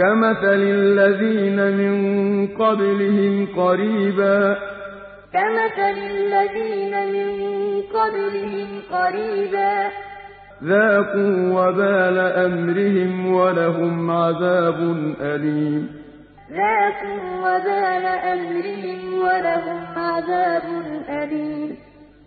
كَمَثَلِ الَّذِينَ مِن قَبْلِهِمْ قَرِيبًا ۖ. ذَاقُوا وَبَالَ أَمْرِهِمْ وَلَهُمْ عَذَابٌ أَلِيمٌ ۖ. ذَاقُوا وَبَالَ أَمْرِهِمْ وَلَهُمْ عَذَابٌ أَلِيمٌ.